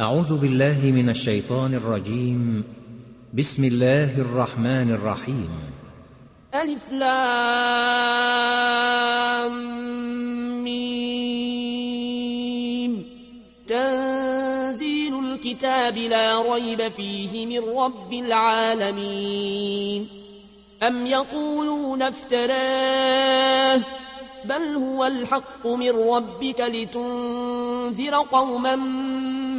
أعوذ بالله من الشيطان الرجيم. بسم الله الرحمن الرحيم. ألف لام ميم. تنزيل الكتاب لا ريب فيه من رب العالمين. أم يقولون افتراه. بل هو الحق من ربك لتنذر قوما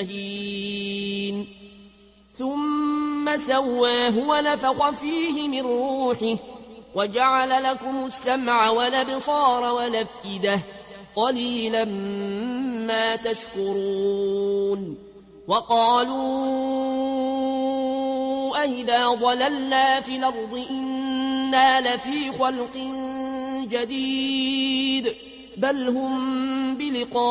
مهين ثم سواه ونفخ فيه من روحه وجعل لكم السمع والأبصار والأفئدة قليلا ما تشكرون. وقالوا أئذا ضللنا في الأرض إنا لفي خلق جديد بل هم بلقاء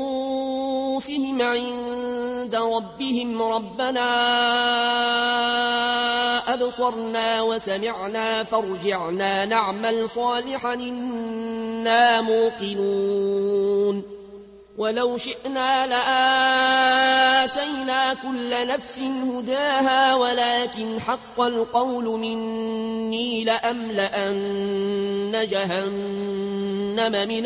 رؤوسهم عند ربهم ربنا أبصرنا وسمعنا فارجعنا نعمل صالحا إنا موقنون. ولو شئنا لآتينا كل نفس هداها ولكن حق القول مني لأملأن جهنم من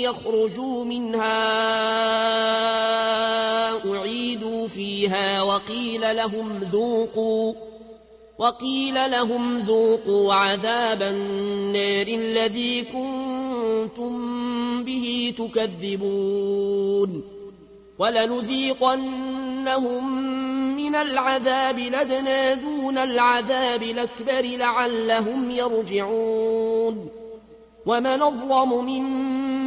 ليخرجوا منها أعيدوا فيها وقيل لهم ذوقوا وقيل لهم ذوقوا عذاب النار الذي كنتم به تكذبون. ولنذيقنهم من العذاب لدنا دون العذاب الأكبر لعلهم يرجعون. ومن أظلم ممن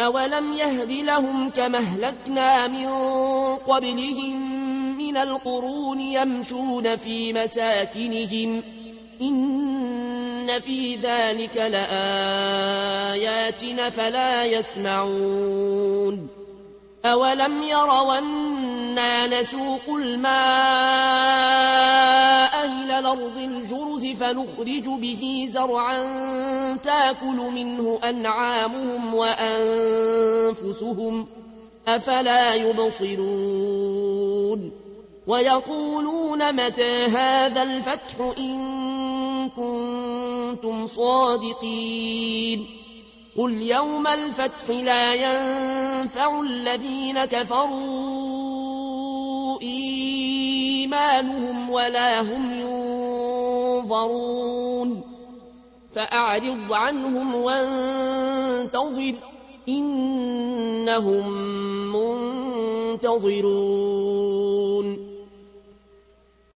أولم يهد لهم كما اهلكنا من قبلهم من القرون يمشون في مساكنهم إن في ذلك لآيات فلا يسمعون أولم يروا أنا نسوق الماء إلى الأرض الجرز فنخرج به زرعا تأكل منه أنعامهم وأنفسهم. أفلا يبصرون. ويقولون متى هذا الفتح إن كنتم صادقين. قل يوم الفتح لا ينفع الذين كفروا إيمانهم ولا هم ينظرون. فأعرض عنهم وانتظر إنهم منتظرون.